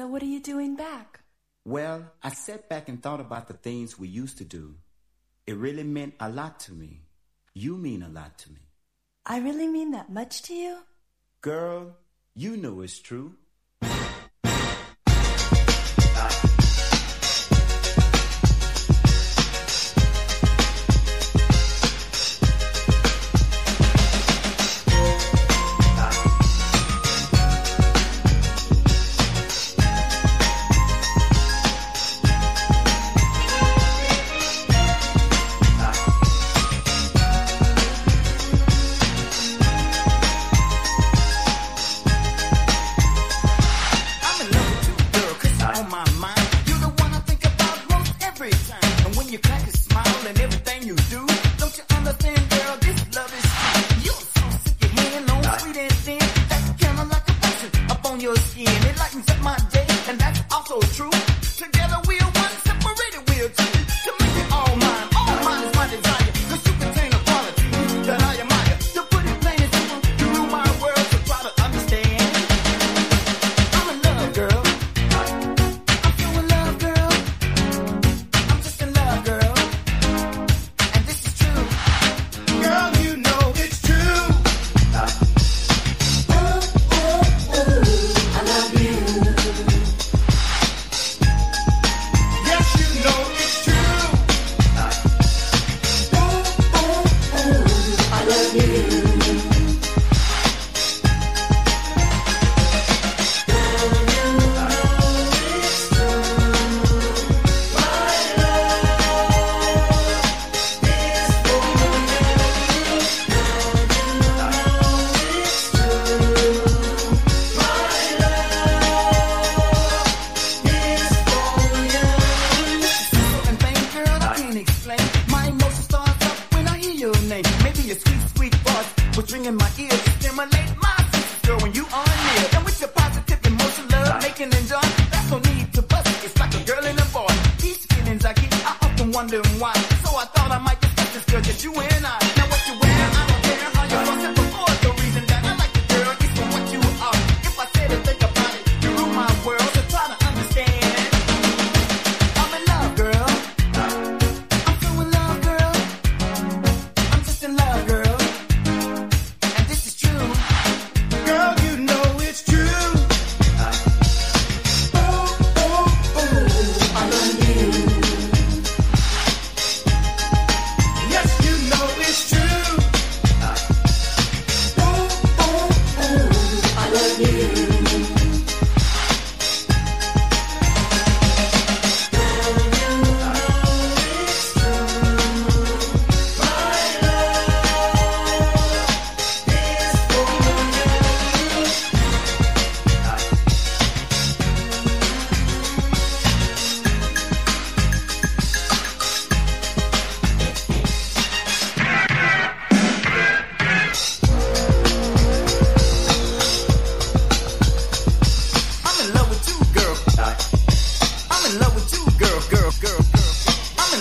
So what are you doing back? Well, I sat back and thought about the things we used to do. It really meant a lot to me. You mean a lot to me. I really mean that much to you? Girl, you know it's true. Up my day, your sweet, sweet voice was ringing my ears. Stimulate my senses, girl, when you are near. And with your positive emotion, love making and joy, that's no need to bust. It's like a girl and a boy. These feelings I get, I often wonder why. So I thought I might discuss this girl, just you and I.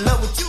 love with you.